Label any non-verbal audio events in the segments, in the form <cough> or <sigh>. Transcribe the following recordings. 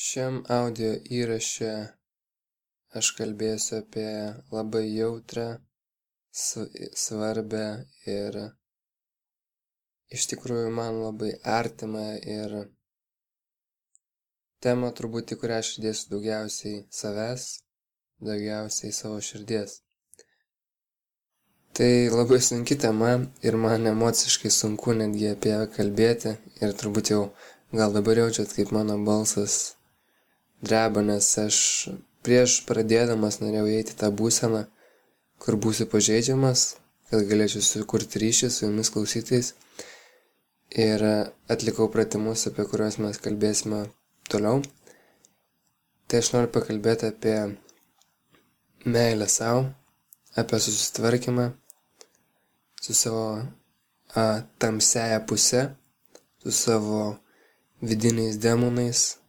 Šiam audio įraše aš kalbėsiu apie labai jautrą, svarbę ir iš tikrųjų man labai artimą ir temą turbūt, į kurią aš įdėsiu daugiausiai savęs, daugiausiai savo širdies. Tai labai sunki tema ir man emociškai sunku netgi apie ją kalbėti ir turbūt jau gal dabar jaučiat, kaip mano balsas dreba, nes aš prieš pradėdamas norėjau eiti tą būseną, kur būsiu pažeidžiamas, kad galėčiau sukurti ryšį su jumis klausytais. Ir atlikau pratimus, apie kuriuos mes kalbėsime toliau. Tai aš noriu pakalbėti apie meilę savo, apie susitvarkymą su savo a, tamsiaja puse, su savo vidiniais demonais,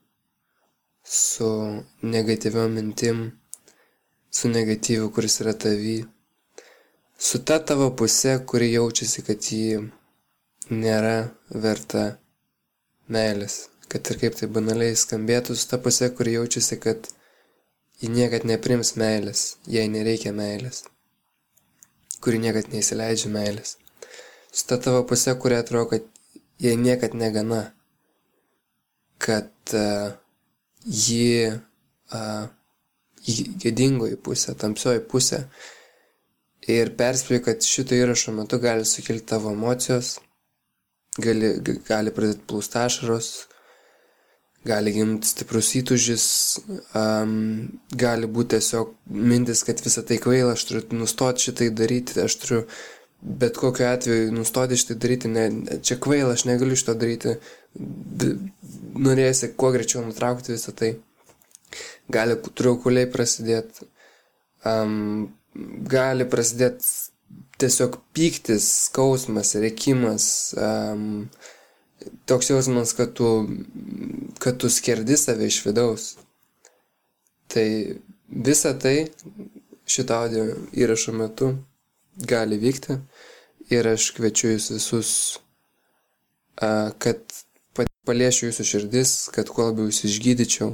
su negatyviom mintim, su negatyviu, kuris yra tavy, su ta tavo pusė, kuri jaučiasi, kad ji nėra verta meilės. Kad ir kaip tai banaliai skambėtų, su ta pusė, kuri jaučiasi, kad ji niekad neprims meilės, jai nereikia meilės, kuri niekad neįsileidžia meilės. Su ta tavo pusė, kuri atrodo, kad jai niekad negana, kad uh, jį į gėdingoji pusė, tamsioji pusė. Ir perspėju, kad šito įrašo metu gali sukilti tavo emocijos, gali, gali pradėti plūsti ašaros, gali gimti stiprus įtužis, um, gali būti tiesiog mintis, kad visą tai kvaila, aš turiu nustoti šitai daryti, aš turiu bet kokiu atveju nustoti šitai daryti, ne, čia kvaila, aš negaliu šito daryti, norėjusi kuo greičiau nutraukti visą tai. Gali traukuliai prasidėti, um, gali prasidėti tiesiog pyktis, skausmas, reikimas, um, toks jausmas, kad tu, kad tu skerdi save iš vidaus. Tai visa tai šito audio įrašo metu gali vykti ir aš kviečiu jūs visus, kad paliešiu jūsų širdis, kad kuo labiau jūs išgydyčiau.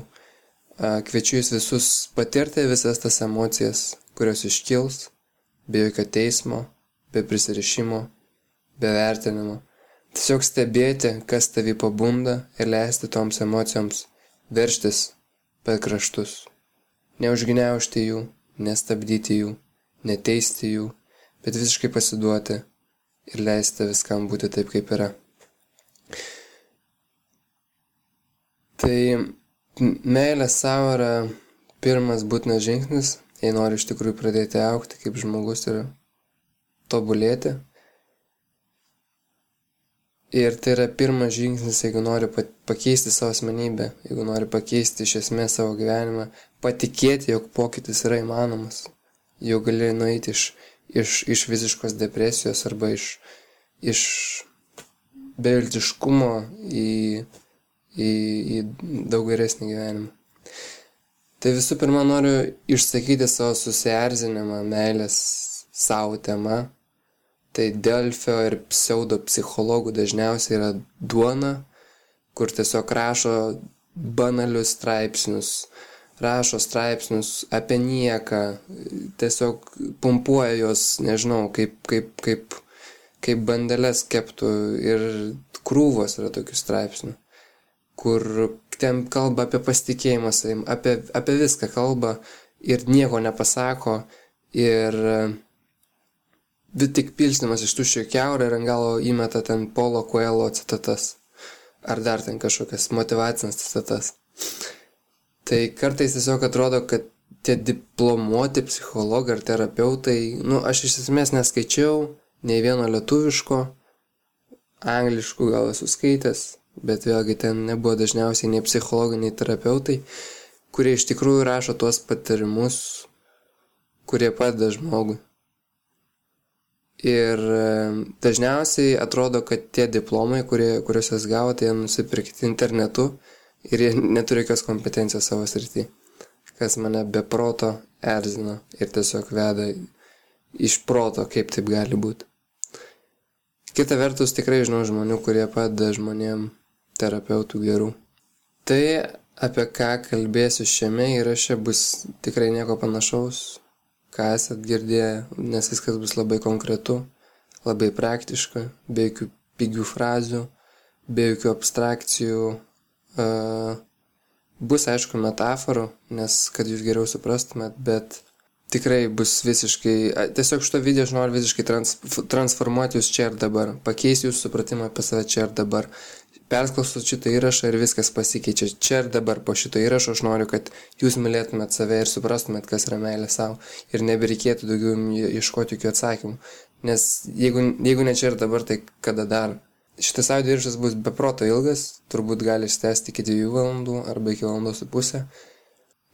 Kviečiu jūs visus patirti visas tas emocijas, kurios iškils, be jokio teismo, be prisirišimo, be vertinimo. Tiesiog stebėti, kas tavi pabunda ir leisti toms emocijoms verštis per kraštus. Neužgniaužti jų, nestabdyti jų, neteisti jų, bet visiškai pasiduoti ir leisti viskam būti taip, kaip yra. Tai meilė savo yra pirmas būtinas žingsnis, jei nori iš tikrųjų pradėti aukti kaip žmogus ir tobulėti. Ir tai yra pirmas žingsnis, jeigu nori pakeisti savo asmenybę, jeigu nori pakeisti iš esmės savo gyvenimą, patikėti, jog pokytis yra įmanomas, jau gali nueiti iš iš, iš visiškos depresijos arba iš, iš beviltiškumo į, į, į daug geresnį gyvenimą. Tai visų pirma noriu išsakyti savo susierzinimą meilės savo tema. Tai Delfio ir pseudo psichologų dažniausiai yra duona, kur tiesiog rašo banalius straipsnius, rašo straipsnius apie nieką, tiesiog pumpuoja juos, nežinau, kaip, kaip, kaip, kaip bandelės keptų ir krūvos yra tokių straipsnių, kur ten kalba apie pasitikėjimą savim, apie, apie viską kalba ir nieko nepasako ir vis tik pilsnimas iš tuščio keurą ir ant galo įmeta ten polo koelo citatas ar dar ten kažkokias motivacinės citatas. Tai kartais tiesiog atrodo, kad tie diplomuoti psichologai ar terapeutai, nu, aš iš esmės neskaičiau nei vieno lietuviško, angliškų gal esu skaitęs, bet vėlgi ten nebuvo dažniausiai nei psichologai, nei terapeutai, kurie iš tikrųjų rašo tuos patarimus, kurie padeda žmogui. Ir e, dažniausiai atrodo, kad tie diplomai, kurie, kuriuos jūs gavote, jie nusipirkti internetu ir jie neturi jokios kompetencijos savo srity, kas mane be proto erzina ir tiesiog veda iš proto, kaip taip gali būti. Kita vertus, tikrai žinau žmonių, kurie padeda žmonėm terapeutų gerų. Tai apie ką kalbėsiu šiame įraše bus tikrai nieko panašaus, ką esat girdėję, nes viskas bus labai konkretu, labai praktiška, be jokių pigių frazių, be jokių abstrakcijų. Bus aišku metaforų, nes kad jūs geriau suprastumėt, bet tikrai bus visiškai, tiesiog šito video aš noriu visiškai trans, transformuoti jūs čia ir dabar, pakeisti jūsų supratimą apie save čia ir dabar. Persklausot šitą įrašą ir viskas pasikeičia. Čia ir dabar po šito įrašo aš noriu, kad jūs mylėtumėt save ir suprastumėt, kas yra meilė savo. Ir nebereikėtų daugiau ieškoti jokių atsakymų. Nes jeigu, jeigu ne čia ir dabar, tai kada dar? Šitas audio įrašas bus beproto ilgas, turbūt gali stęsti iki 2 valandų arba iki valandos su pusę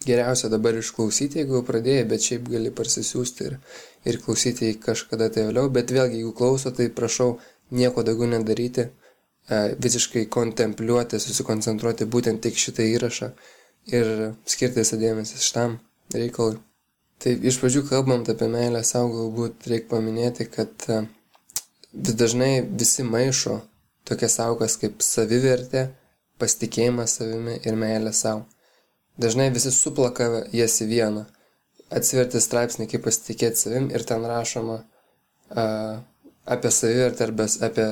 geriausia dabar išklausyti, jeigu jau pradėjai, bet šiaip gali parsisiųsti ir, ir klausyti kažkada tai vėliau, bet vėlgi, jeigu klauso, tai prašau nieko daugiau nedaryti, e, visiškai kontempliuoti, susikoncentruoti būtent tik šitą įrašą ir skirti visą dėmesį šitam reikalui. Tai iš pradžių kalbant apie meilę savo, galbūt reikia paminėti, kad e, vis dažnai visi maišo tokias saugas kaip savivertė, pasitikėjimas savimi ir meilė savo. Dažnai visi suplaka jas į vieną. Atsiverti straipsnį, kaip pasitikėti savim ir ten rašoma uh, apie savivertę arba apie,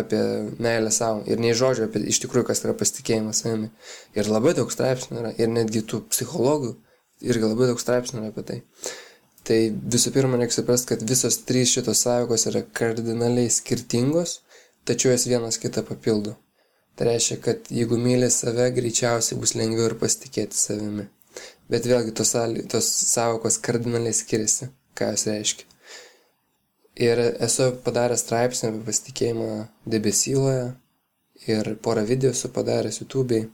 apie meilę savo. Ir nei žodžio apie iš tikrųjų, kas yra pasitikėjimas savimi. Ir labai daug straipsnių yra. Ir netgi tų psichologų irgi labai daug straipsnių yra apie tai. Tai visų pirma, reikia suprasti, kad visos trys šitos savokos yra kardinaliai skirtingos, tačiau jas vienas kitą papildo. Tai reiškia, kad jeigu myli save, greičiausiai bus lengviau ir pasitikėti savimi. Bet vėlgi tos, tos savokos kardinaliai skiriasi, ką jos reiškia. Ir esu padaręs straipsnį apie pasitikėjimą debesyloje ir porą video esu padaręs YouTube'ai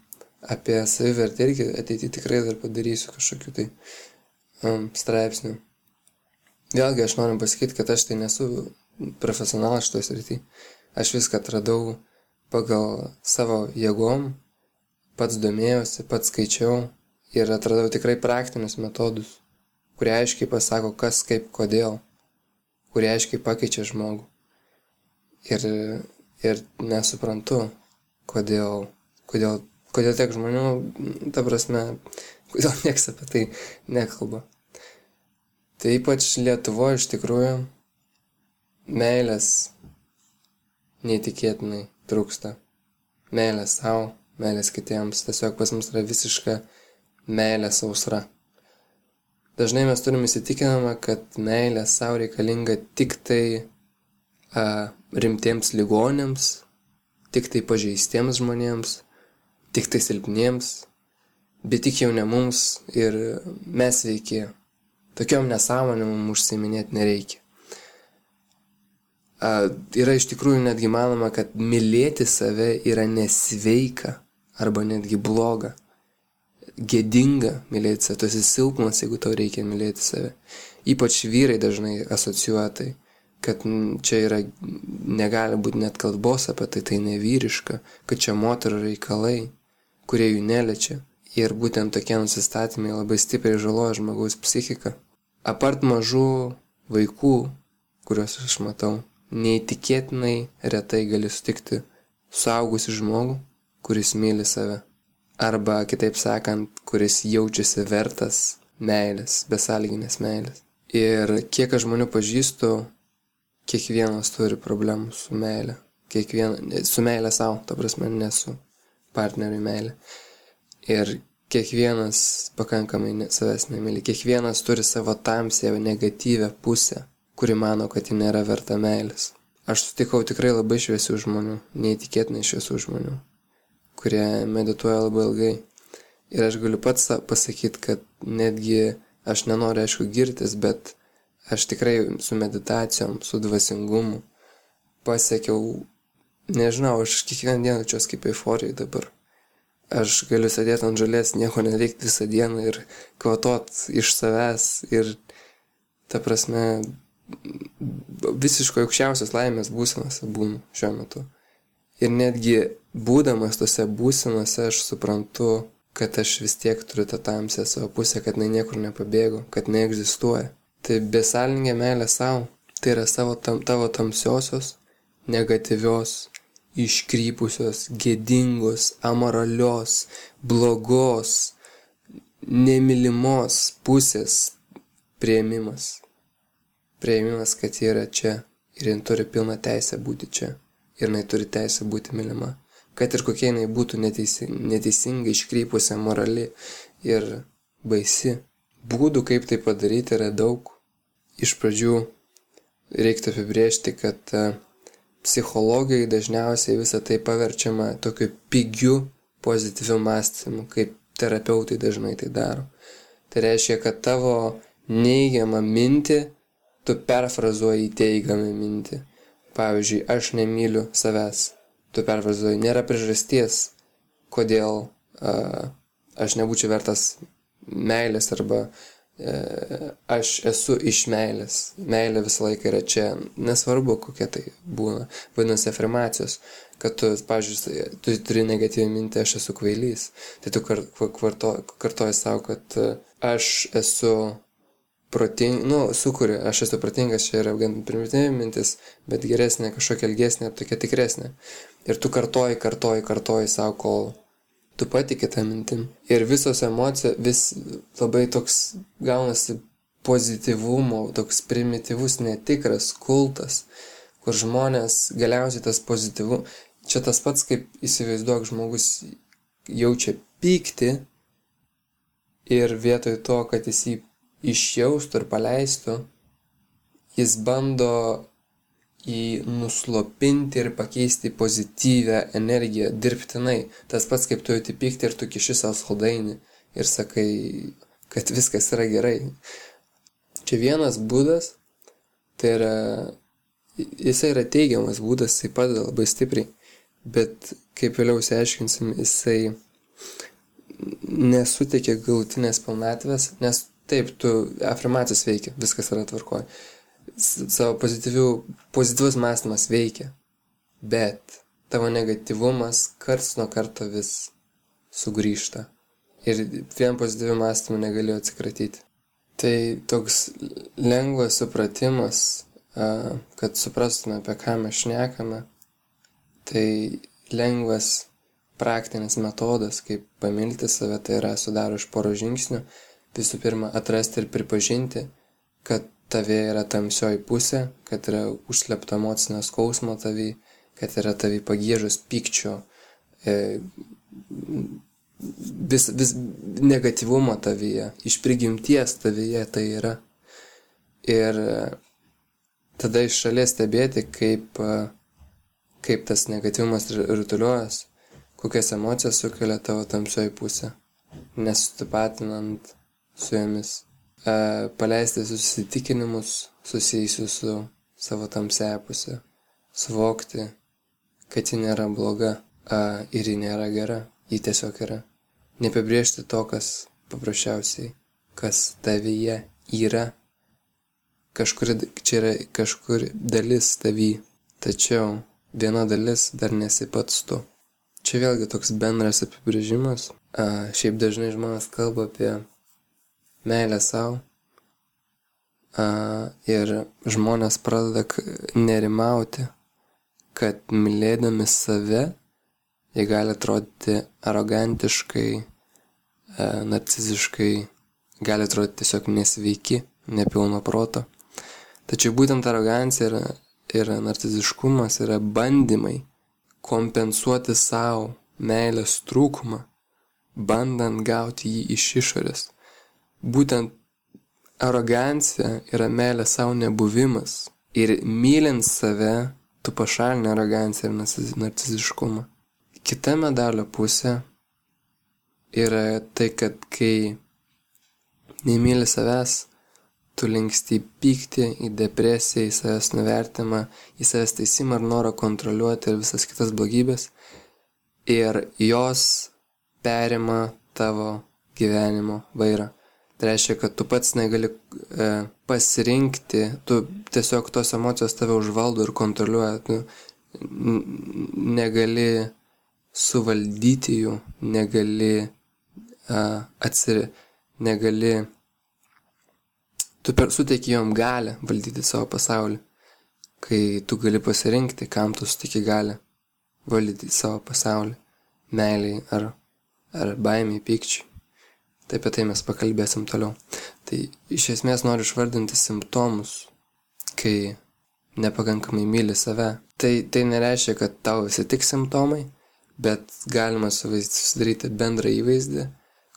apie savivertę irgi ateityje tikrai dar padarysiu kažkokiu tai um, straipsniu. Vėlgi aš noriu pasakyti, kad aš tai nesu profesionalas šitoje srityje. Aš viską atradau pagal savo jėgom, pats domėjausi, pats skaičiau ir atradau tikrai praktinius metodus, kurie aiškiai pasako, kas, kaip, kodėl, kurie aiškiai pakeičia žmogų. Ir, ir nesuprantu, kodėl, kodėl, kodėl tiek žmonių, ta prasme, kodėl <laughs> nieks apie tai nekalba. Tai ypač Lietuvoje iš tikrųjų meilės neįtikėtinai trūksta. Meilės savo, meilės kitiems, tiesiog pas mus yra visiška meilė sausra. Dažnai mes turime įsitikinamą, kad meilė savo reikalinga tik tai a, rimtiems ligonėms, tik tai pažeistiems žmonėms, tik tai silpniems, bet tik jau ne mums ir mes veiki. Tokiom nesąmonėm mums užsiminėti nereikia yra iš tikrųjų netgi manoma, kad mylėti save yra nesveika arba netgi bloga. Gėdinga mylėti save, tu esi silpnas, jeigu tau reikia mylėti save. Ypač vyrai dažnai asocijuoja tai, kad čia yra, negali būti net kalbos apie tai, tai nevyriška, kad čia moterų reikalai, kurie jų neliečia. Ir būtent tokie nusistatymai labai stipriai žaloja žmogaus psichiką. Apart mažų vaikų, kuriuos aš matau, neįtikėtinai retai gali sutikti suaugusi žmogų, kuris myli save. Arba kitaip sakant, kuris jaučiasi vertas meilės, besalginės meilės. Ir kiek aš žmonių pažįstu, kiekvienas turi problemų su meilė. Kiekvieną, su meilė savo, ta prasme, ne su partneriui meilė. Ir kiekvienas pakankamai savęs nemyli. Kiekvienas turi savo tamsę, negatyvę pusę kuri mano, kad ji nėra verta meilės. Aš sutikau tikrai labai šviesių žmonių, neįtikėtinai šviesių žmonių, kurie medituoja labai ilgai. Ir aš galiu pats pasakyti, kad netgi aš nenoriu, aišku, girtis, bet aš tikrai su meditacijom, su dvasingumu pasiekiau, nežinau, aš kiekvieną dieną jaučiuosi kaip euforijai dabar. Aš galiu sėdėti ant žalės, nieko neveikti visą dieną ir kvatot iš savęs ir, ta prasme, visiškai aukščiausios laimės būsenose būnu šiuo metu. Ir netgi būdamas tose būsenose aš suprantu, kad aš vis tiek turiu tą tamsę savo pusę, kad jinai niekur nepabėgo, kad neegzistuoja. Tai besalingė meilė savo, tai yra savo tam, tavo tamsiosios, negatyvios, iškrypusios, gėdingos, amoralios, blogos, nemilimos pusės prieimimas. Prieimimas, kad ji yra čia ir jin turi pilną teisę būti čia ir jinai turi teisę būti mylima. Kad ir kokia jinai būtų neteisinga, neteisinga iškrypusi, morali ir baisi. Būdų, kaip tai padaryti, yra daug. Iš pradžių reiktų apibriežti, kad e, psichologai dažniausiai visą tai paverčiama tokiu pigiu pozityviu mąstymu, kaip terapeutai dažnai tai daro. Tai reiškia, kad tavo neigiamą mintį tu perfrazuoji teigiamą mintį. Pavyzdžiui, aš nemyliu savęs. Tu perfrazuoji, nėra priežasties, kodėl uh, aš nebūčiau vertas meilės arba uh, aš esu iš meilės. Meilė visą laiką yra čia. Nesvarbu, kokia tai būna. Vadinasi, afirmacijos. Kad tu, pavyzdžiui, tu turi negatyvę mintį, aš esu kvailys. Tai tu kartuoji karto, savo, kad uh, aš esu proting, nu, sukuri, aš esu protingas, čia yra gan primityvi mintis, bet geresnė, kažkokia ilgesnė, tokia tikresnė. Ir tu kartoji, kartoji, kartoji savo, kol tu patikė tą mintim. Ir visos emocijos vis labai toks gaunasi pozityvumo, toks primityvus, netikras kultas, kur žmonės galiausiai tas pozityvu, čia tas pats kaip įsivaizduok žmogus jaučia pykti ir vietoj to, kad jis jį išjaustų ir paleistų, jis bando jį nuslopinti ir pakeisti pozityvę energiją dirbtinai. Tas pats kaip tu jauti pykti ir tu kiši savo saldainį ir sakai, kad viskas yra gerai. Čia vienas būdas, tai yra, jisai yra teigiamas būdas, jisai padeda labai stipriai, bet kaip vėliau išsiaiškinsim, jisai nesuteikia galutinės pilnatvės, nes Taip, tu afirmacijas veikia, viskas yra tvarkoj. Savo pozityvus mąstymas veikia, bet tavo negativumas karts nuo karto vis sugrįžta. Ir vien pozityvių mąstymų negaliu atsikratyti. Tai toks lengvas supratimas, kad suprastume, apie ką mes šnekame, tai lengvas praktinis metodas, kaip pamilti save, tai yra sudaro iš poro žingsnių visų pirma atrasti ir pripažinti, kad tavie yra tamsioji pusė, kad yra užslepta emocinio skausmo tavy, kad yra tavy pagėžus pykčio, e, vis, vis negatyvumo tavyje, iš prigimties tavyje tai yra. Ir tada iš šalies stebėti, kaip, kaip tas negatyvumas rutuliuojas, kokias emocijas sukelia tavo tamsioji pusė, nesutipatinant su jomis, e, paleisti susitikinimus susijusius su savo tamsiaja pusė, suvokti, kad ji nėra bloga a, ir ji nėra gera, ji tiesiog yra. Nepabrėžti to, kas paprasčiausiai, kas tavyje yra. Kažkur, čia yra kažkur dalis tavy, tačiau viena dalis dar nesi pats tu. Čia vėlgi toks bendras apibrėžimas. A, šiaip dažnai žmonės kalba apie meilę savo. Ir žmonės pradeda nerimauti, kad mylėdami save, jie gali atrodyti arogantiškai, narciziškai, gali atrodyti tiesiog nesveiki, nepilno proto. Tačiau būtent arogancija ir, ir narciziškumas yra bandymai kompensuoti savo meilės trūkumą, bandant gauti jį iš išorės. Būtent arogancija yra meilė savo nebuvimas. Ir mylint save, tu pašalini aroganciją ir narciziškumą. Kita medalio pusė yra tai, kad kai nemyli savęs, tu linksti į pyktį, į depresiją, į savęs nuvertimą, į savęs teisimą ar norą kontroliuoti ir visas kitas blogybės. Ir jos perima tavo gyvenimo vairą. Tai reiškia, kad tu pats negali e, pasirinkti, tu tiesiog tos emocijos tave užvaldo ir kontroliuoja, tu negali suvaldyti jų, negali e, atsiri, negali, tu per suteiki jom galę valdyti savo pasaulį, kai tu gali pasirinkti, kam tu suteiki galę valdyti savo pasaulį, meiliai ar, ar baimiai, pykčiai. Tai apie tai mes pakalbėsim toliau. Tai iš esmės noriu išvardinti simptomus, kai nepakankamai myli save. Tai, tai nereiškia, kad tau visi tik simptomai, bet galima susidaryti bendrą įvaizdį,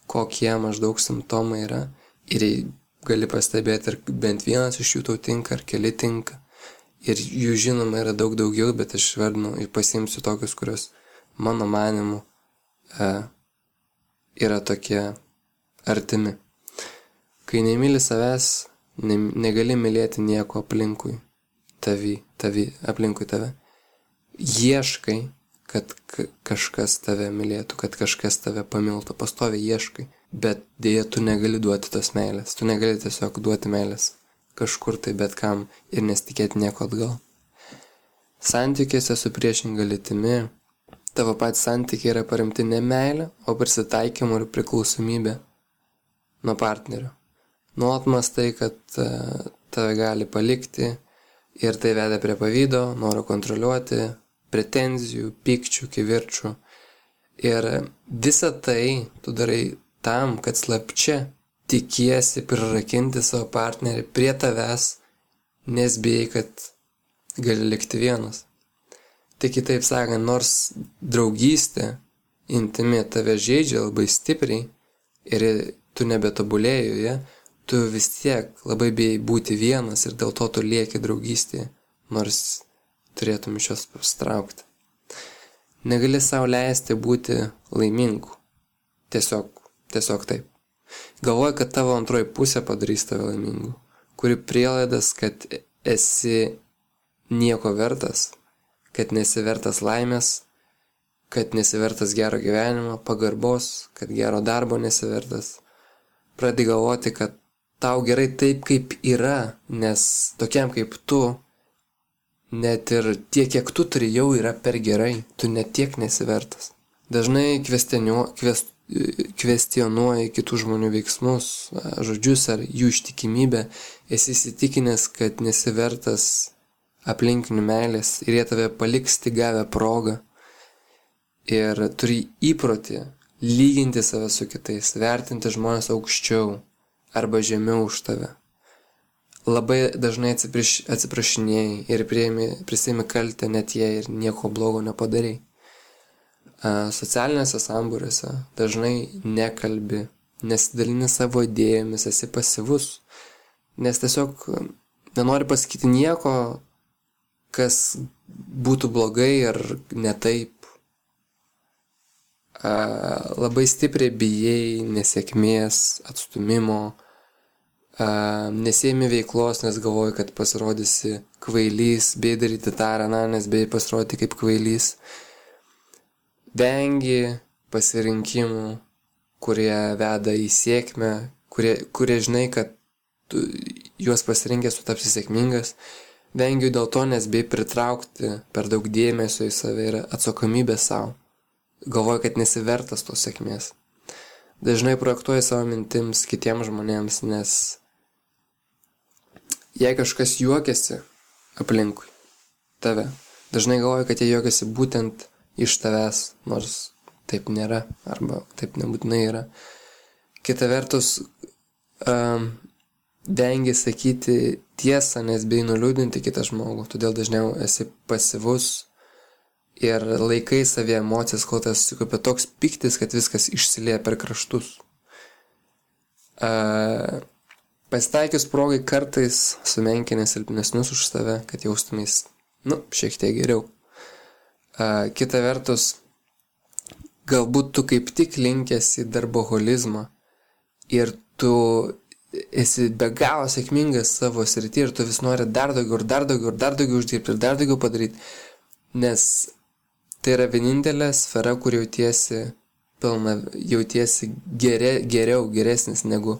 kokie maždaug simptomai yra ir gali pastebėti, ar bent vienas iš jų tau tinka, ar keli tinka. Ir jų žinoma yra daug daugiau, bet aš vardinu ir pasimsiu tokius, kurios mano manimu e, yra tokie artimi. Kai nemyli savęs, ne, negali mylėti nieko aplinkui, tavi, tavi, aplinkui tave. Ieškai, kad kažkas tave mylėtų, kad kažkas tave pamiltų, pastovi ieškai, bet dėja tu negali duoti tos meilės, tu negali tiesiog duoti meilės kažkur tai bet kam ir nesitikėti nieko atgal. Santykiuose su priešinga lytimi, tavo patys santykiai yra paremti ne meilė, o prisitaikymu ir priklausomybė nuo partnerio. Nuolat mastai, kad e, tave gali palikti ir tai veda prie pavydo, noro kontroliuoti, pretenzijų, pykčių, kivirčių. Ir visą tai tu darai tam, kad slapčia tikiesi prirakinti savo partnerį prie tavęs, nes bijai, kad gali likti vienas. Tai kitaip sakant, nors draugystė, intimi tave žaidžia labai stipriai ir tu nebetobulėjai joje, tu vis tiek labai bijai būti vienas ir dėl to tu lieki draugystėje, nors turėtum iš jos pastraukti. Negali savo leisti būti laimingu. Tiesiog, tiesiog taip. Galvoji, kad tavo antroji pusė padarys tave laimingu, kuri prielaidas, kad esi nieko vertas, kad nesivertas laimės, kad nesivertas gero gyvenimo, pagarbos, kad gero darbo nesivertas pradedi galvoti, kad tau gerai taip, kaip yra, nes tokiam kaip tu, net ir tiek, kiek tu turi, jau yra per gerai, tu net tiek nesivertas. Dažnai kvest, kvestionuoji kitų žmonių veiksmus, žodžius ar jų ištikimybę, esi įsitikinęs, kad nesivertas aplinkinių meilės ir jie tave paliks tik gavę progą. Ir turi įprotį lyginti save su kitais, vertinti žmonės aukščiau arba žemiau už tave. Labai dažnai atsipraš, atsiprašinėjai ir prisėmi kaltę net jei ir nieko blogo nepadarėjai. Socialinėse sambūriuose dažnai nekalbi, nesidalini savo idėjomis, esi pasivus, nes tiesiog nenori pasakyti nieko, kas būtų blogai ar ne taip labai stipriai bijai nesėkmės, atstumimo, nesėmi veiklos, nes galvoji, kad pasirodysi kvailys, bei daryti tą ar aną, nes bei pasirodyti kaip kvailys. Vengi pasirinkimų, kurie veda į sėkmę, kurie, kurie žinai, kad tu juos pasirinkęs tu tapsi sėkmingas. Vengiu dėl to, nes bei pritraukti per daug dėmesio į save ir atsakomybę savo galvoju, kad nesivertas tos sėkmės. Dažnai projektuoju savo mintims kitiems žmonėms, nes jei kažkas juokiasi aplinkui tave, dažnai galvoju, kad jie juokiasi būtent iš tavęs, nors taip nėra, arba taip nebūtinai yra. Kita vertus, um, vengi sakyti tiesą, nes bei nuliūdinti kitą žmogų, todėl dažniau esi pasivus ir laikai savie emocijas, kol tas susikopia toks piktis, kad viskas išsilieja per kraštus. Uh, pasitaikius progai kartais sumenkinė silpnesnius už tave, kad jaustumės, nu, šiek tiek geriau. Uh, kita vertus, galbūt tu kaip tik linkęs į darboholizmą ir tu esi be galo sėkmingas savo srity ir tu vis nori dar daugiau ir dar daugiau ir dar daugiau uždirbti ir dar daugiau padaryti, nes Tai yra vienintelė sfera, kur jautiesi pilna, jautiesi geri, geriau, geresnis negu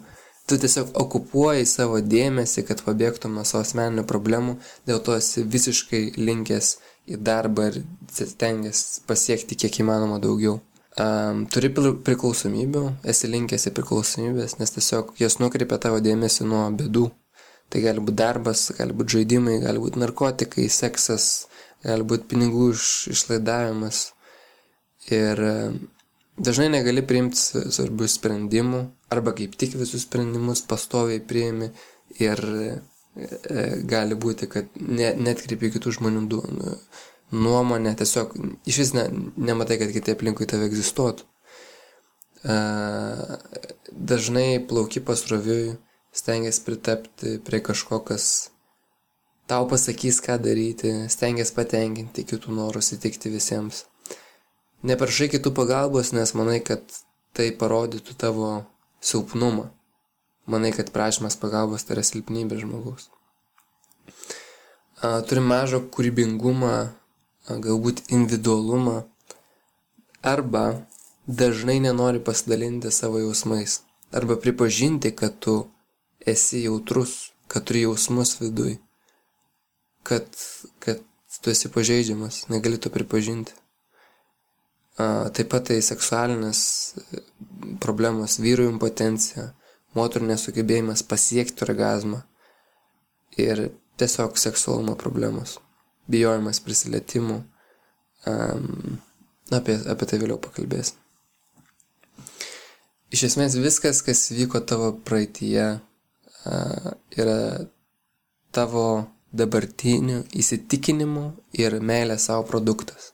tu tiesiog okupuoji savo dėmesį, kad pabėgtum nuo savo asmeninių problemų, dėl to esi visiškai linkęs į darbą ir stengiasi pasiekti kiek įmanoma daugiau. Um, turi priklausomybių, esi linkęs į priklausomybės, nes tiesiog jos nukreipia tavo dėmesį nuo bėdų. Tai gali būti darbas, gali būti žaidimai, gali būti narkotikai, seksas, gali būti pinigų iš, išlaidavimas. Ir e, dažnai negali priimti svarbių sprendimų, arba kaip tik visus sprendimus pastoviai priimi ir e, e gali būti, kad ne, netkreipi kitų žmonių nuomonę, tiesiog iš vis ne, nematai, kad kiti aplinkui tave egzistuotų. Dažnai plauki pasroviui, stengiasi pritapti prie kažko, kas tau pasakys, ką daryti, stengiasi patenkinti kitų norus, įtikti visiems. Neprašai kitų pagalbos, nes manai, kad tai parodytų tavo silpnumą. Manai, kad prašymas pagalbos tai yra silpnybė žmogaus. Turi mažą kūrybingumą, galbūt individualumą arba dažnai nenori pasidalinti savo jausmais arba pripažinti, kad tu esi jautrus, kad turi jausmus viduj, kad, kad tu esi pažeidžiamas, negali to pripažinti. Taip pat tai seksualinės e, problemos, vyrų impotencija, moterų nesugebėjimas pasiekti orgasmą ir tiesiog seksualumo problemos, bijojimas prisilietimų. Um, apie, apie tai vėliau pakalbėsim. Iš esmės viskas, kas vyko tavo praeitie, yra tavo dabartinių įsitikinimų ir meilės savo produktas.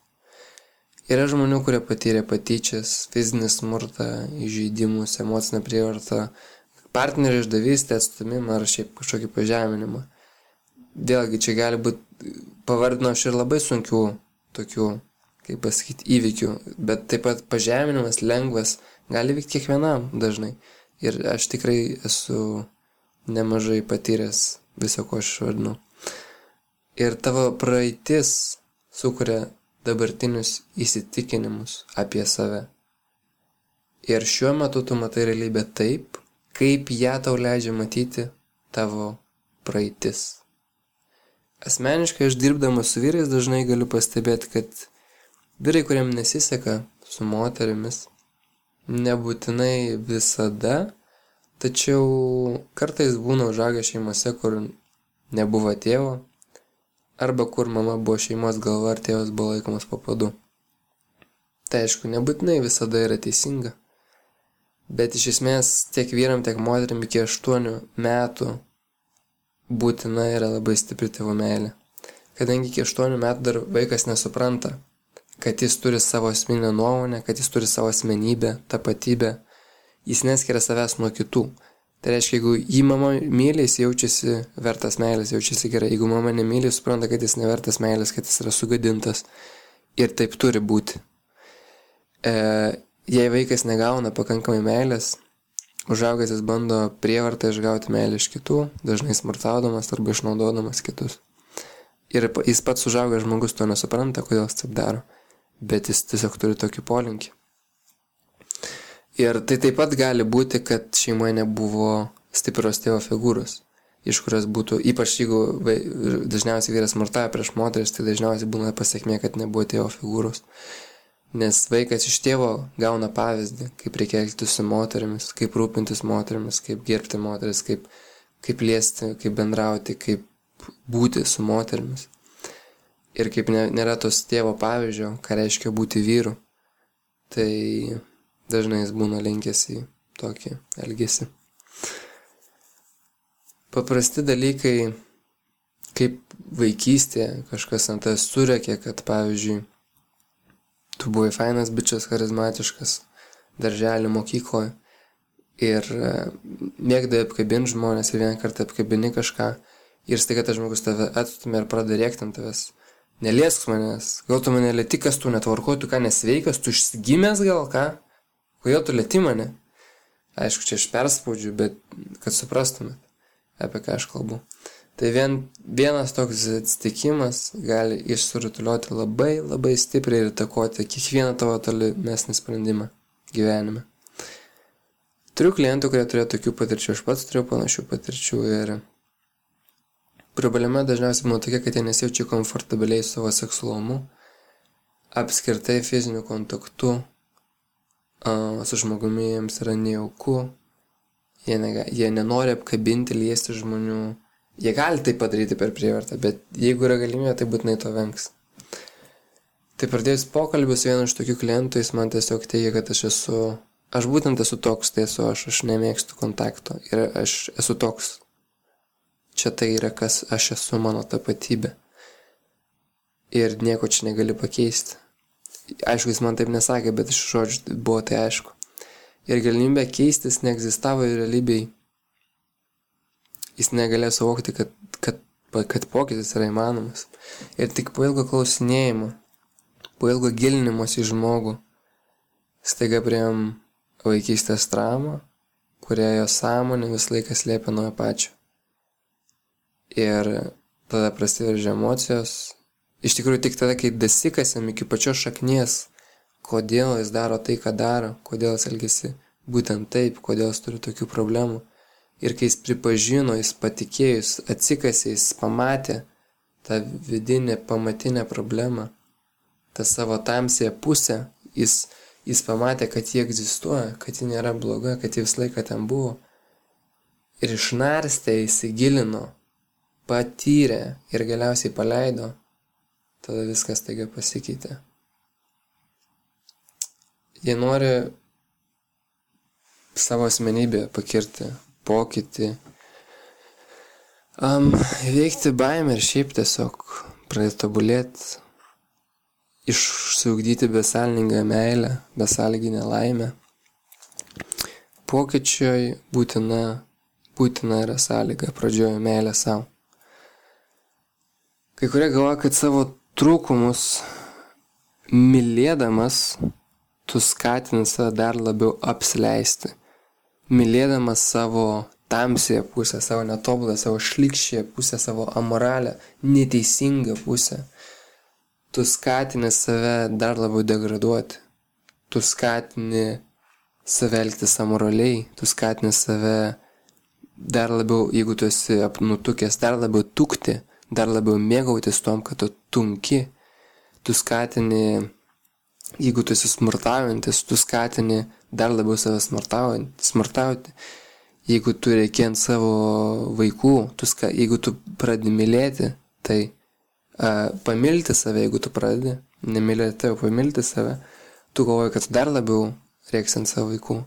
Yra žmonių, kurie patyrė patyčias, fizinį smurtą, įžeidimus, emocinę prievartą, partnerio išdavystę, atstumimą ar šiaip kažkokį pažeminimą. Vėlgi, čia gali būti, pavardino aš ir labai sunkių tokių, kaip pasakyti, įvykių, bet taip pat pažeminimas lengvas gali vykti kiekvienam dažnai. Ir aš tikrai esu nemažai patyręs viso, ko aš vardinu. Ir tavo praeitis sukuria dabartinius įsitikinimus apie save. Ir šiuo metu tu matai realybę taip, kaip ją tau leidžia matyti tavo praeitis. Asmeniškai aš dirbdamas su vyrais dažnai galiu pastebėti, kad vyrai, kuriam nesiseka su moterimis, nebūtinai visada, tačiau kartais būna užaugę šeimose, kur nebuvo tėvo, arba kur mama buvo šeimos galva ar tėvas buvo laikomas papadu. Tai aišku, nebūtinai visada yra teisinga. Bet iš esmės tiek vyram, tiek moterim iki 8 metų būtina yra labai stipri tėvų meilė. Kadangi iki 8 metų dar vaikas nesupranta, kad jis turi savo asmeninę nuomonę, kad jis turi savo asmenybę, tapatybę, jis neskiria savęs nuo kitų. Tai reiškia, jeigu jį mama myli, jis jaučiasi vertas meilės, jaučiasi gerai. Jeigu mama nemyli, supranta, kad jis nevertas meilės, kad jis yra sugadintas. Ir taip turi būti. E, jei vaikas negauna pakankamai meilės, užaugęs jis bando prievartą išgauti meilę iš kitų, dažnai smurtaudamas arba išnaudodamas kitus. Ir jis pats užaugęs žmogus to nesupranta, kodėl jis taip daro. Bet jis tiesiog turi tokį polinkį. Ir tai taip pat gali būti, kad šeimoje nebuvo stiprios tėvo figūros, iš kurios būtų, ypač jeigu vai, dažniausiai vyras smurtauja prieš moteris, tai dažniausiai būna pasiekmė, kad nebuvo tėvo figūros. Nes vaikas iš tėvo gauna pavyzdį, kaip reikia elgtis su moterimis, kaip rūpintis moterimis, kaip gerbti moteris, kaip, kaip liesti, kaip bendrauti, kaip būti su moterimis. Ir kaip nėra tos tėvo pavyzdžio, ką reiškia būti vyru, tai dažnai jis būna linkęs į tokį elgesį. Paprasti dalykai, kaip vaikystėje kažkas ant tavęs surekė, kad pavyzdžiui, tu buvai fainas bičias, charizmatiškas, darželį mokykloje ir e, mėgdai apkabinti žmonės ir vieną kartą apkabini kažką ir staiga tas žmogus tave atstumė ir pradeda rėkti ant tavęs. Neliesk manęs, gal tu mane lėtikas, tu netvarkoji, tu ką nesveikas, tu išsigimęs gal ką? Kodėl tu lėti mane? Aišku, čia aš perspaudžiu, bet kad suprastumėt, apie ką aš kalbu. Tai vien, vienas toks atsitikimas gali išsirutuliuoti labai labai stipriai ir takoti kiekvieną tavo tolimesnį sprendimą gyvenime. Turiu klientų, kurie turėjo tokių patirčių, aš pats turiu panašių patirčių ir problema dažniausiai būna tokia, kad jie nesijaučia komfortabiliai savo seksualumu, apskritai fiziniu kontaktu, su žmogumi jiems yra nejauku, jie, nega, jie nenori apkabinti, liesti žmonių, jie gali tai padaryti per prievartą, bet jeigu yra galimybė, tai būtinai to vengs. Tai pradėjus pokalbius vienu iš tokių klientų, jis man tiesiog teigia, kad aš esu, aš būtent esu toks, tai esu aš, aš nemėgstu kontakto ir aš esu toks. Čia tai yra, kas aš esu, mano tapatybė. Ir nieko čia negali pakeisti. Aišku, jis man taip nesakė, bet iš žodžių buvo tai aišku. Ir galimybė keistis neegzistavo realybėj. Jis negalėjo suvokti, kad, kad, kad pokytis yra įmanomas. Ir tik po ilgo klausinėjimo Po ilgo gilinimosi į žmogų, staiga prieėm vaikystės traumą, kurią jo sąmonė vis laikas slėpė nuo pačio. Ir tada prasiveržia emocijos. Iš tikrųjų, tik tada, kai dasikasiam iki pačios šaknies, kodėl jis daro tai, ką daro, kodėl jis elgesi būtent taip, kodėl jis turi tokių problemų. Ir kai jis pripažino, jis patikėjus, atsikasė, jis pamatė tą vidinę pamatinę problemą, tą savo tamsėje pusę, jis, jis pamatė, kad ji egzistuoja, kad ji nėra bloga, kad ji visą laiką ten buvo. Ir išnarstė, įsigilino, patyrė ir galiausiai paleido, tada viskas taiga pasikeitė. Jie nori savo asmenybę pakirti, pokytį, um, veikti baimę ir šiaip tiesiog pradėti tobulėti, išsiugdyti besalingą meilę, besalginę laimę. Pokyčioj būtina, būtina yra sąlyga pradžioje meilė savo. Kai kurie galvoja, kad savo trūkumus mylėdamas, tu skatini save dar labiau apsileisti. Mylėdamas savo tamsėje pusę, savo netobulą, savo šlikščią pusę, savo amoralę, neteisingą pusę tu skatini save dar labiau degraduoti, tu skatini save elgtis amoraliai, tu skatini save dar labiau, jeigu tu esi apnutukęs, dar labiau tukti, dar labiau mėgautis tom, kad tu tunki, tu skatini, jeigu tu esi smurtaujantis, tu skatini dar labiau save smurtauti. Jeigu tu reikia ant savo vaikų, tu ska, jeigu tu pradedi mylėti, tai pamilti save, jeigu tu pradedi, nemylėti tave, pamilti save, tu galvoji, kad dar labiau reiks ant savo vaikų.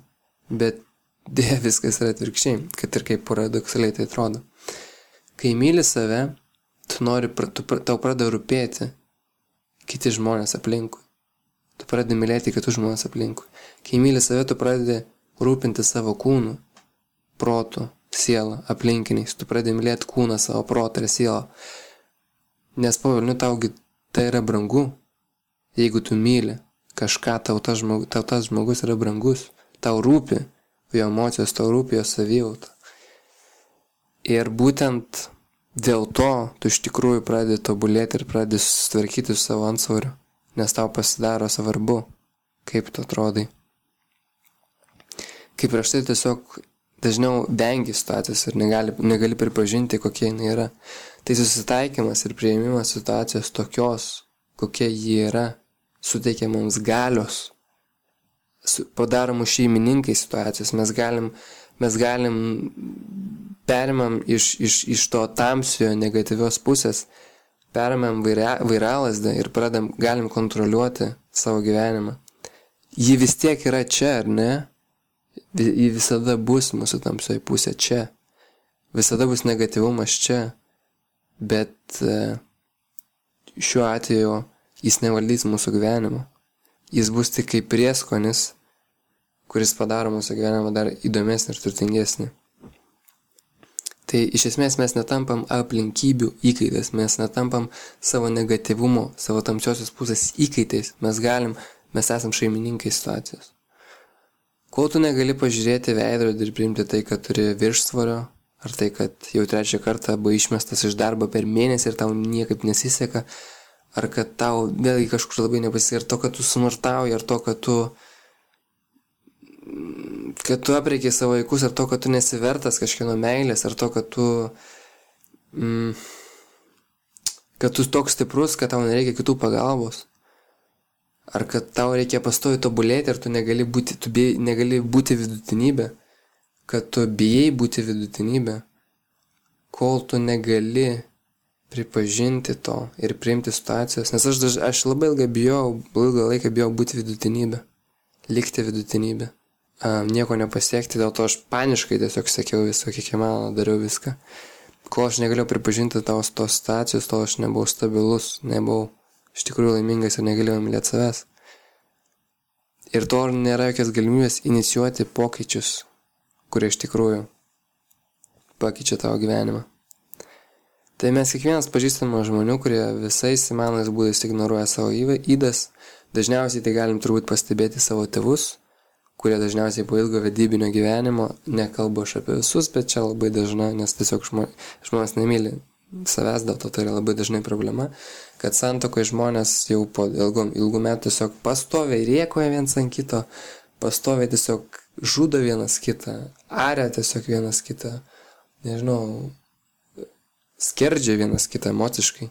Bet <laughs> dėja viskas yra atvirkščiai, kad ir kaip paradoksaliai tai atrodo. Kai myli save, tu nori, tu, tau pradeda rūpėti kiti žmonės aplinkui. Tu pradedi mylėti kitus žmonės aplinkui. Kai myli save, tu pradedi rūpinti savo kūnu, protu, sielą, aplinkiniais. Tu pradedi mylėti kūną, savo protą ir sielą. Nes po velnių taugi tai yra brangu. Jeigu tu myli kažką, tau tas, žmogus, tau tas žmogus yra brangus, tau rūpi jo emocijos, tau rūpi jo savijauta. Ir būtent dėl to tu iš tikrųjų pradedi tobulėti ir pradedi sutvarkyti su savo ansvariu, nes tau pasidaro svarbu, kaip tu atrodai. Kaip prieš tai tiesiog dažniau vengi situacijos ir negali, negali pripažinti, kokia jinai yra. Tai susitaikymas ir prieimimas situacijos tokios, kokia ji yra, suteikia mums galios, padaro mus šeimininkai situacijos, mes galim, mes galim perimam iš, iš, iš to tamsiojo negatyvios pusės, perimam vairalasdą ir pradam, galim kontroliuoti savo gyvenimą. Ji vis tiek yra čia, ar ne? Ji visada bus mūsų tamsioji pusė čia. Visada bus negatyvumas čia bet e, šiuo atveju jis nevaldys mūsų gyvenimo. Jis bus tik kaip prieskonis, kuris padaro mūsų gyvenimą dar įdomesnį ir turtingesnį. Tai iš esmės mes netampam aplinkybių įkaitais, mes netampam savo negativumo, savo tamsiosios pusės įkaitais, mes galim, mes esam šeimininkai situacijos. Kol tu negali pažiūrėti veidrodį ir priimti tai, kad turi viršsvorio, Ar tai, kad jau trečią kartą buvai išmestas iš darbo per mėnesį ir tau niekaip nesiseka, ar kad tau vėlgi kažkur labai nepasiseka, ar to, kad tu smurtauji, ar to, kad tu kad tu apriekiai savo vaikus, ar to, kad tu nesivertas kažkieno meilės, ar to, kad tu mm, kad tu toks stiprus, kad tau nereikia kitų pagalbos. Ar kad tau reikia pastovi tobulėti, ar tu negali būti, tu negali būti vidutinybė kad tu bijai būti vidutinybė, kol tu negali pripažinti to ir priimti situacijos, nes aš, aš labai ilgai bijau, ilgą laiką bijau būti vidutinybė, likti vidutinybė, nieko nepasiekti, dėl to aš paniškai tiesiog sakiau visko, kiek įmanoma, dariau viską. Kol aš negalėjau pripažinti tos, tos situacijos, tol aš nebuvau stabilus, nebuvau iš tikrųjų laimingas ir negalėjau mylėti savęs. Ir to nėra jokios galimybės inicijuoti pokyčius, kurie iš tikrųjų pakeičia tavo gyvenimą. Tai mes kiekvienas pažįstame žmonių, kurie visais įmanomais būdais ignoruoja savo įdas. Dažniausiai tai galim turbūt pastebėti savo tėvus, kurie dažniausiai po ilgo vedybinio gyvenimo, nekalbu aš apie visus, bet čia labai dažna, nes tiesiog žmonės nemyli savęs, dėl to tai yra labai dažnai problema, kad santokai žmonės jau po ilgų, ilgų metų tiesiog pastoviai riekoja viens ant kito, pastoviai tiesiog žudo vienas kitą, aria tiesiog vienas kitą, nežinau, skerdžia vienas kitą emociškai.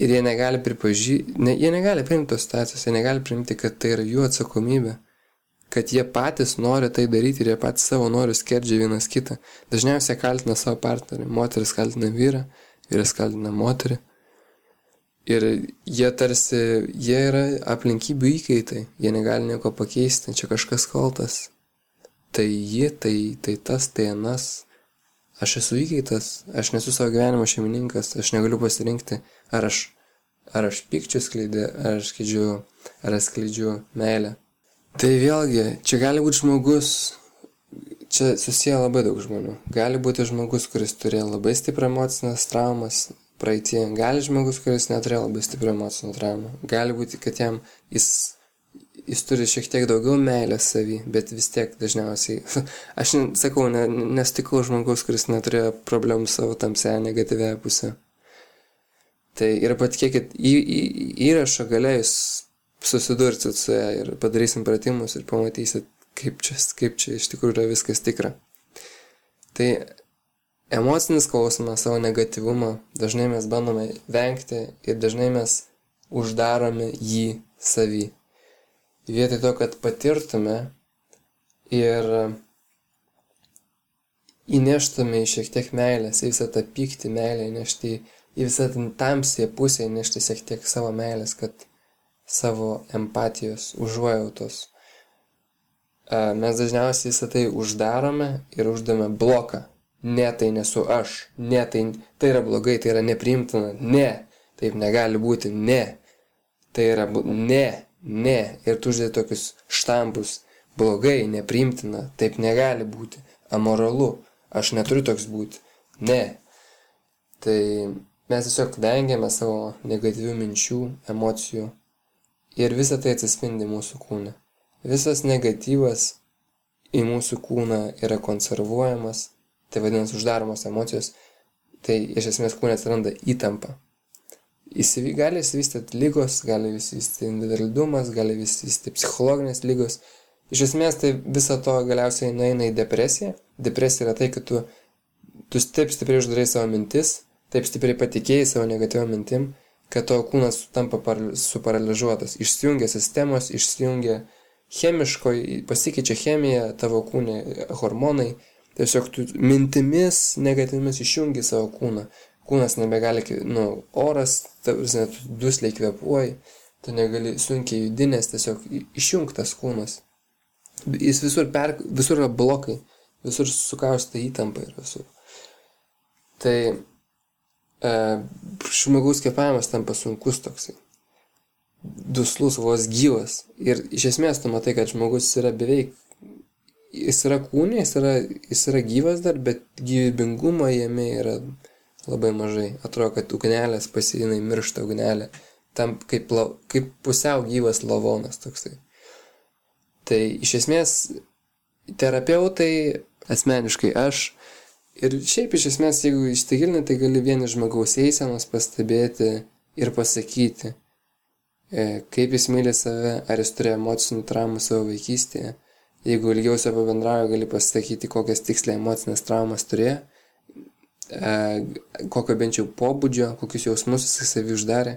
Ir jie negali pripažinti, ne, jie negali priimti tos situacijos, jie negali priimti, kad tai yra jų atsakomybė, kad jie patys nori tai daryti ir jie patys savo noriu skerdžia vienas kitą. Dažniausiai kaltina savo partnerį, moteris kaltina vyrą, vyras kaltina moterį. Ir jie tarsi, jie yra aplinkybių įkaitai, jie negali nieko pakeisti, čia kažkas kaltas. Tai ji, tai, tai tas, tai anas, Aš esu įkaitas, aš nesu savo gyvenimo šeimininkas, aš negaliu pasirinkti, ar aš, ar aš pykčiu skleidžiu, ar aš skleidžiu, ar aš skleidžiu meilę. Tai vėlgi, čia gali būti žmogus, čia susiję labai daug žmonių. Gali būti žmogus, kuris turėjo labai stiprią emocinės traumas praeitie, gali žmogus, kuris neturėjo labai stiprią emocinę traumą. Gali būti, kad jam jis jis turi šiek tiek daugiau meilės savį, bet vis tiek dažniausiai, <laughs> aš sakau, ne, nestikau žmogaus, kuris neturėjo problemų savo tamsę negatyvę pusę. Tai ir patikėkit, į, į, įrašo galėjus susidursit su ją ir padarysim pratimus ir pamatysit, kaip čia, kaip čia iš tikrųjų yra viskas tikra. Tai emocinis skausmas, savo negatyvumą dažnai mes bandome vengti ir dažnai mes uždarome jį savį vietoj to, kad patirtume ir įneštume šiek tiek meilės, į visą tą pyktį meilę, įnešti į visą tą tamsiją pusę, įnešti šiek tiek savo meilės, kad savo empatijos, užuojautos. Mes dažniausiai visą tai uždarome ir uždame bloką. Ne, tai nesu aš. Ne, tai, tai yra blogai, tai yra nepriimtina. Ne, taip negali būti. Ne, tai yra ne ne, ir tu žinai tokius štampus, blogai, nepriimtina, taip negali būti, amoralu, aš neturiu toks būti, ne. Tai mes tiesiog vengiame savo negatyvių minčių, emocijų ir visa tai atsispindi mūsų kūne. Visas negatyvas į mūsų kūną yra konservuojamas, tai vadinasi uždaromos emocijos, tai iš esmės kūne atsiranda įtampa įsivy, gali įsivystyti lygos, gali įsivystyti individualumas, gali įsivystyti psichologinės lygos. Iš esmės tai viso to galiausiai nueina į depresiją. Depresija yra tai, kad tu, tu taip stipriai uždarai savo mintis, taip stipriai patikėjai savo negatyvą mintim, kad tavo kūnas tampa suparaližuotas. Išsijungia sistemos, išsijungia chemiško, pasikeičia chemija, tavo kūnė, hormonai. Tiesiog tu mintimis negatyvimis išjungi savo kūną kūnas nebegali, nu, oras, ta prasme, tu dusliai kvepuoji, tu negali sunkiai judinės, tiesiog išjungtas kūnas. Jis visur, per, visur yra blokai, visur sukausta įtampa ir visur. Tai žmogaus kvepavimas tampa sunkus toksai. Duslus, vos gyvas. Ir iš esmės tu matai, kad žmogus yra beveik, jis yra kūnė, jis yra, jis yra gyvas dar, bet gyvybingumo jame yra labai mažai. Atrodo, kad ugnelės pasidinai miršta ugnelė. Tam kaip, la, kaip pusiau gyvas lavonas toksai. Tai iš esmės terapeutai, asmeniškai aš, ir šiaip iš esmės, jeigu išsigilinai, tai gali vieni žmogaus eisenos pastebėti ir pasakyti, e, kaip jis myli save, ar jis turėjo emocinių traumų savo vaikystėje. Jeigu ilgiau su pabendrauja, gali pasakyti, kokias tiksliai emocinės traumas turėjo E, kokio bent jau pobūdžio, kokius jausmus jisai savi uždarė,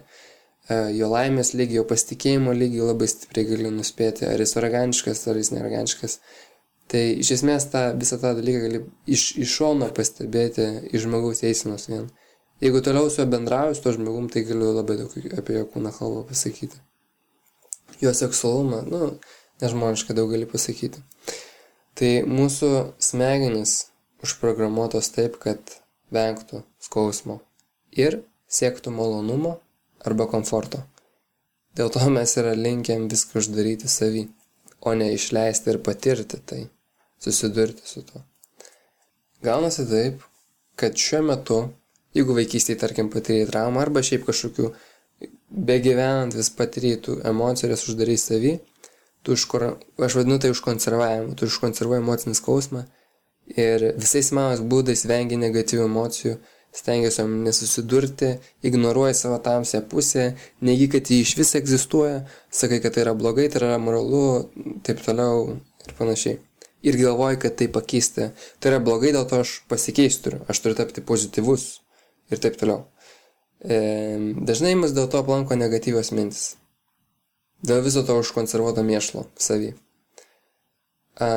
e, jo laimės lygį, jo pasitikėjimo lygį labai stipriai gali nuspėti, ar jis organiškas, ar jis neorganiškas. Tai iš esmės tą, visą tą dalyką gali iš, iš šono pastebėti iš žmogaus eisenos vien. Jeigu toliau su juo bendrauju, su to žmogum, tai galiu labai daug apie jo kūną kalbą pasakyti. Jo seksualumą, nu, nežmoniškai daug gali pasakyti. Tai mūsų smegenys užprogramuotos taip, kad vengtų skausmo ir siektų malonumo arba komforto. Dėl to mes yra linkiam viską uždaryti savį, o ne išleisti ir patirti tai, susidurti su to. Gaunasi taip, kad šiuo metu, jeigu vaikystėje, tarkim, patyrėjai traumą arba šiaip kažkokių begyvenant vis patyrėtų emocijų jas uždarai savį, tu užkur, aš vadinu tai užkonservavimu, tu užkonservuoji emocinį skausmą ir visais manos būdais vengi negatyvių emocijų, stengiasi jom nesusidurti, ignoruoji savo tamsią pusę, neigi, kad ji iš vis egzistuoja, sakai, kad tai yra blogai, tai yra moralu, taip toliau ir panašiai. Ir galvoji, kad tai pakeisti. Tai yra blogai, dėl to aš pasikeisti turiu, aš turiu tapti pozityvus ir taip toliau. E, dažnai mus dėl to aplanko negatyvios mintis. Dėl viso to užkonservuoto mėšlo savį. A,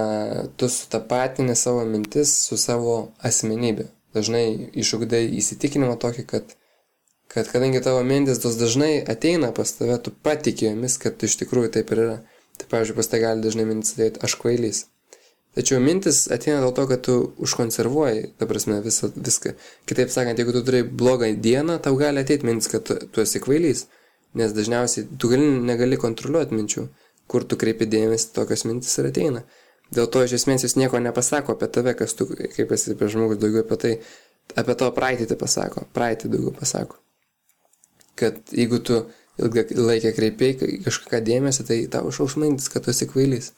tu sutapatini savo mintis su savo asmenybė dažnai išugdai įsitikinimą tokį, kad, kad kadangi tavo mintis tos dažnai ateina pas tave, tu patikė jomis, kad iš tikrųjų taip ir yra. Tai pavyzdžiui, pas tai gali dažnai mintis ateiti, aš kvailys. Tačiau mintis ateina dėl to, kad tu užkonservuoji, ta prasme, visą, viską. Kitaip sakant, jeigu tu turi blogą dieną, tau gali ateiti mintis, kad tu, tu esi kvailys. Nes dažniausiai tu gali, negali kontroliuoti minčių, kur tu kreipi dėmesį, tokios mintis ir ateina. Dėl to iš esmės jis nieko nepasako apie tave, kas tu, kaip esi apie žmogus, daugiau apie tai, apie tavo praeitį tai pasako, praeitį daugiau pasako. Kad jeigu tu ilgą laikę kreipiai kažką dėmesį, tai tau šaušmaintis, kad tu esi kvailys.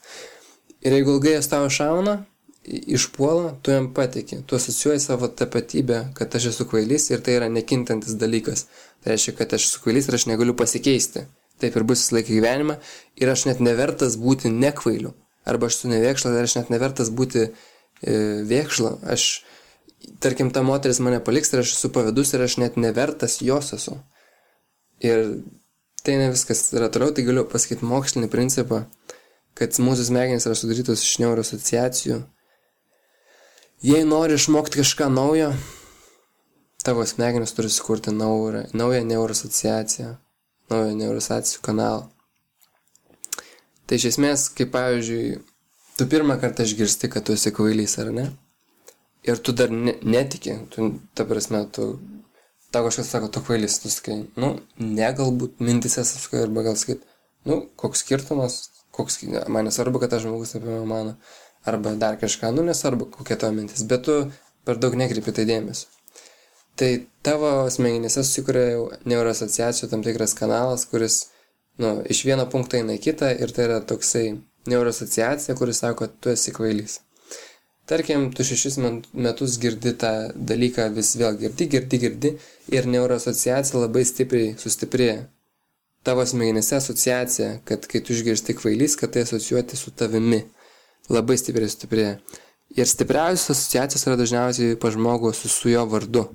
Ir jeigu ilgai jas tavo šauna, išpuola, tu jam patikė, tu asociuoji savo tapatybę, kad aš esu kvailys ir tai yra nekintantis dalykas. Tai reiškia, kad aš esu kvailys ir aš negaliu pasikeisti. Taip ir bus visą laiką gyvenimą ir aš net nevertas būti nekvailiu arba aš esu nevėkšla, ar aš net nevertas būti e, vėkšla, aš, tarkim, ta moteris mane paliks ir aš esu pavėdus ir aš net nevertas jos esu. Ir tai ne viskas yra toliau, tai galiu pasakyti mokslinį principą, kad mūsų smegenys yra sudarytos iš neuroasociacijų. Jei nori išmokti kažką naujo, tavo smegenys turi sukurti naują, naują neuroasociaciją, naują neuroasociacijų kanalą. Tai iš esmės, kaip pavyzdžiui, tu pirmą kartą išgirsti, kad tu esi kvailys, ar ne? Ir tu dar ne, netiki, tu, ta prasme, tu, tau kažkas sako, tu kvailys, tu sakai, nu, ne galbūt mintise sakai, arba gal sakai, nu, koks skirtumas, koks, man nesvarbu, kad tas žmogus apie mane mano, arba dar kažką, nu, nesvarbu, kokia tavo mintis, bet tu per daug nekreipi tai dėmesio. Tai tavo smegenyse susikuria jau neuroasociacijų tam tikras kanalas, kuris nu, iš vieno punkto eina į kitą ir tai yra toksai neuroasociacija, kuris sako, kad tu esi kvailys. Tarkim, tu šešis metus girdi tą dalyką, vis vėl girdi, girdi, girdi ir neuroasociacija labai stipriai sustiprėja. Tavo smegenyse asociacija, kad kai tu išgirsti kvailys, kad tai asocijuoti su tavimi. Labai stipriai sustiprėja. Ir stipriausios asociacijos yra dažniausiai pa žmogų su, su jo vardu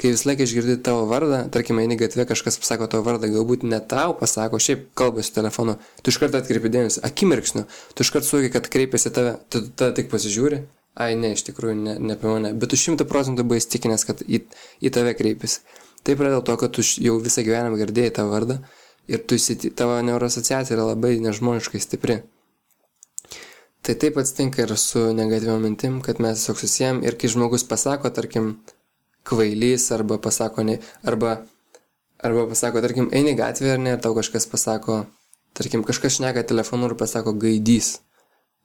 kai visą laiką išgirdi tavo vardą, tarkim, eini gatvė, kažkas pasako tavo vardą, galbūt ne tau pasako, šiaip kalbasi telefonu, tu iš karto atkreipi dėmesį, akimirksniu, tu iš karto suvoki, kad kreipiasi tave, tu tada tik pasižiūri, ai ne, iš tikrųjų ne, ne apie mane, bet tu šimtų procentų buvai įstikinęs, kad į, į tave kreipiasi. Taip yra dėl to, kad tu jau visą gyvenimą girdėjai tą vardą ir tu įsiti, tavo neuroasociacija yra labai nežmoniškai stipri. Tai taip atsitinka ir su negatyviom mintim, kad mes tiesiog susijęm ir kai žmogus pasako, tarkim, kvailys arba pasako, ne, arba, arba pasako, tarkim, eini gatvė ar ne, ir tau kažkas pasako, tarkim, kažkas šneka telefonu ir pasako gaidys,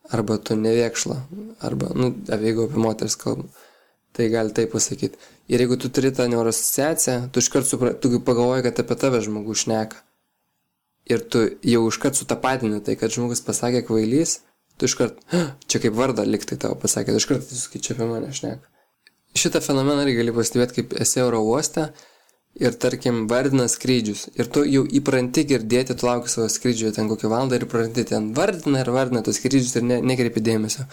arba tu nevėkšla, arba, nu, jeigu apie moteris kalbam, tai gali taip pasakyti. Ir jeigu tu turi tą neuroasociaciją, tu iškart supra, tu pagalvoji, kad apie tave žmogus šneka. Ir tu jau iškart sutapatini tai, kad žmogus pasakė kvailys, tu iškart, čia kaip vardą liktai tau pasakė, tu iškart tu čia apie mane šneka. Šitą fenomeną irgi gali pastebėti, kaip esi oro uoste ir, tarkim, vardina skrydžius. Ir tu jau įpranti girdėti, tu lauki savo skrydžio ten kokią valandą ir pranti ten vardina ir vardina tos skrydžius ir ne, nekreipi dėmesio.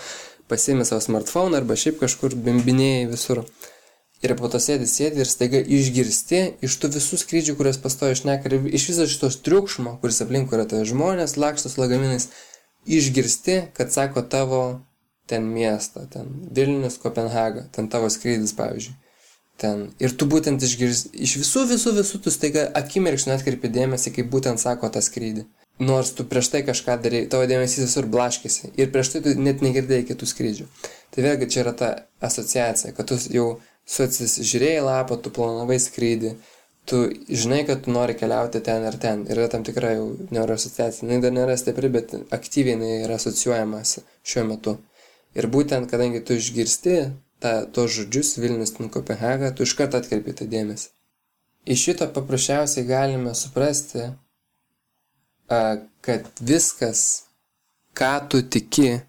Pasiemi savo smartphone arba šiaip kažkur bimbinėjai visur. Ir po to sėdi, sėdi ir staiga išgirsti iš tų visų skrydžių, kurias pastoja išneka ir iš viso šitos triukšmo, kuris aplinkui yra tavo žmonės, lakštos lagaminais, išgirsti, kad sako tavo ten miestą, ten Vilnius, Kopenhaga, ten tavo skrydis, pavyzdžiui. ten. Ir tu būtent išgirs, iš visų, visų, visų, tu staiga akimirksniu atkreipi dėmesį, kaip būtent sako tą skrydį. Nors tu prieš tai kažką darai, tavo dėmesys visur blaškėsi. Ir prieš tai tu net negirdėjai kitų skrydžių. Tai vėlgi čia yra ta asociacija, kad tu jau suatsisižiūrėjai lapą, tu planavai skrydį, tu žinai, kad tu nori keliauti ten ir ten. Yra tam tikra jau neuroasociacija. Jis dar nėra stipri, bet aktyviai jinai yra asocijuojamas šiuo metu. Ir būtent, kadangi tu išgirsti tą, tos žodžius Vilnius ten Kopenhaga, tu iš karto atkreipi tą dėmesį. Iš šito paprasčiausiai galime suprasti, kad viskas, ką tu tiki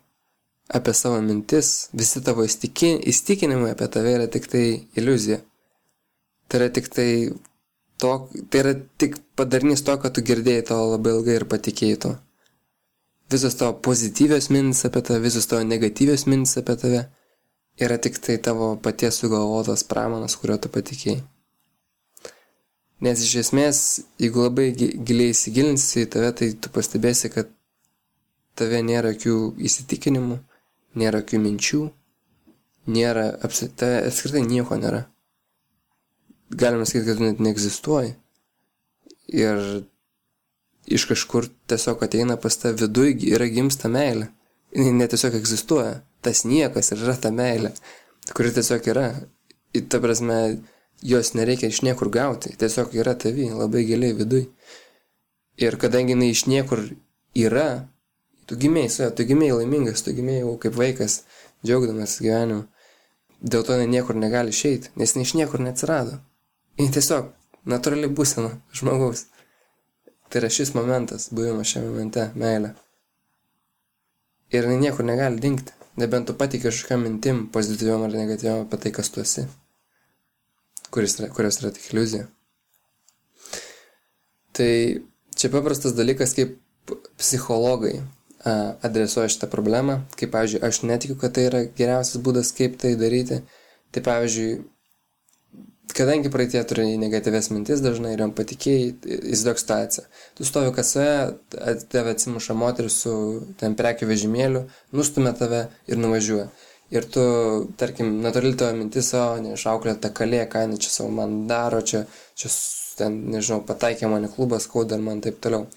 apie savo mintis, visi tavo įstikinimai apie tave yra tik tai iliuzija. Tai yra tik tai to, tai yra tik padarnys to, kad tu girdėjai to labai ilgai ir patikėjai to visos tavo pozityvios mintis apie tave, visos tavo negatyvios mintis apie tave yra tik tai tavo paties sugalvotas pramanas, kurio tu patikėjai. Nes iš esmės, jeigu labai giliai įsigilinsi į tave, tai tu pastebėsi, kad tave nėra jokių įsitikinimų, nėra jokių minčių, nėra, apskritai, apskritai nieko nėra. Galima sakyti, kad tu net neegzistuoji. Ir iš kažkur tiesiog ateina pas tą viduj yra gimsta meilė. Jis netiesiog egzistuoja. Tas niekas ir yra ta meilė, kuri tiesiog yra. Ir ta prasme, jos nereikia iš niekur gauti. Tiesiog yra tavi, labai giliai viduj. Ir kadangi jinai iš niekur yra, tu gimėjai su ja, tu gimėjai laimingas, tu gimėjai jau kaip vaikas, džiaugdamas gyvenimu. Dėl to jinai niekur negali išeiti, nes jinai iš niekur neatsirado. Jis tiesiog natūraliai būsena žmogaus. Tai yra šis momentas, buvimas šiame momente, meilė. Ir jinai niekur negali dingti, nebent tu patikė kažkokiam mintim, pozityviam ar negatyviam apie tai, kas tu esi, kuris kurios yra tik iliuzija. Tai čia paprastas dalykas, kaip psichologai adresuoja šitą problemą, kaip, pavyzdžiui, aš netikiu, kad tai yra geriausias būdas, kaip tai daryti. Tai, pavyzdžiui, kadangi praeitie turi negatyves mintis dažnai ir jam patikėjai, įsivaizduok situaciją. Tu stovi kasoje, tave atsimuša moteris su ten prekių vežimėliu, nustumia tave ir nuvažiuoja. Ir tu, tarkim, natūrali tavo mintis, o, neišauklė ta kalė, ką jinai čia savo man daro, čia, čia ten, nežinau, pataikė mane klubas, skauda ir man taip toliau.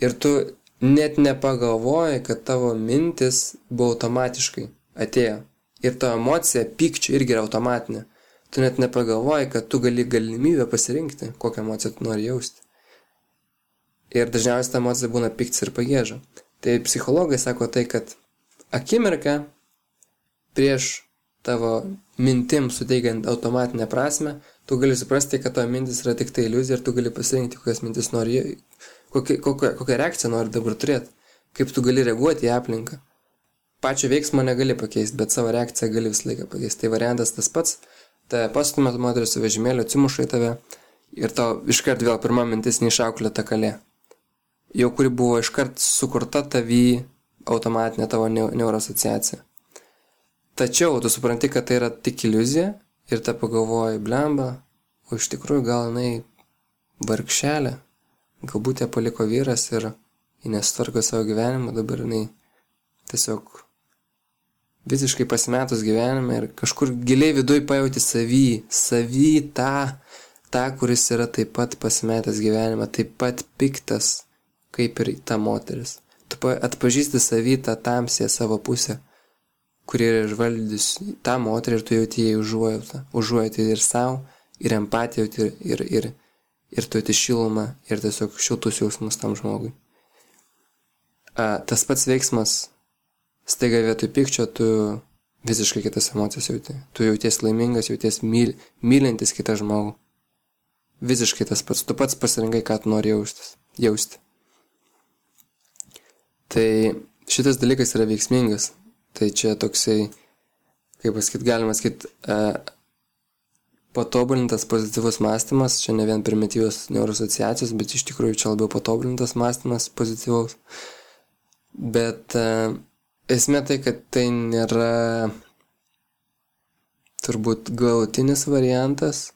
Ir tu net nepagalvoji, kad tavo mintis buvo automatiškai atėjo. Ir ta emocija, pykčio irgi yra automatinė tu net nepagalvoji, kad tu gali galimybę pasirinkti, kokią emociją tu nori jausti. Ir dažniausiai ta emocija būna piktis ir pagėža. Tai psichologai sako tai, kad akimirka prieš tavo mintim suteikiant automatinę prasme, tu gali suprasti, kad tavo mintis yra tik tai iliuzija ir tu gali pasirinkti, kokias mintis nori, kokią, kokią, kokią reakciją nori dabar turėti, kaip tu gali reaguoti į aplinką. Pačio veiksmo negali pakeisti, bet savo reakciją gali visą laiką pakeisti. Tai variantas tas pats, tave pastumė moteris su vežimėliu, atsimuša į tave ir tau iškart vėl pirma mintis neišauklė ta kalė. Jau kuri buvo iškart sukurta tavy automatinė tavo neuroasociacija. Tačiau tu supranti, kad tai yra tik iliuzija ir ta pagalvoji, blemba, o iš tikrųjų gal jinai vargšelė, galbūt ją paliko vyras ir ji nesutvarko savo gyvenimą, dabar jinai tiesiog visiškai pasimetus gyvenime ir kažkur giliai viduj pajauti savį, savį tą, tą, kuris yra taip pat pasimetęs gyvenime, taip pat piktas, kaip ir ta moteris. Tu atpažįsti savį tą tamsę savo pusę, kuri yra išvaldys tą moterį ir tu jauti jai užuojautą, užuojauti ir savo, ir empatiją ir, ir, ir, ir tu jauti šilumą, ir tiesiog šiltus jausmus tam žmogui. A, tas pats veiksmas staiga vietoj pykčio tu visiškai kitas emocijas jauti. Tu jauties laimingas, jauties myl, mylintis kitą žmogų. Visiškai tas pats. Tu pats pasirinkai, ką tu nori jaustis, jausti. Tai šitas dalykas yra veiksmingas. Tai čia toksai, kaip pasakyt, galima sakyti, e, patobulintas pozityvus mąstymas, čia ne vien primityvios neuroasociacijos, bet iš tikrųjų čia labiau patobulintas mąstymas pozityvaus. Bet e, Esmė tai, kad tai nėra turbūt galutinis variantas,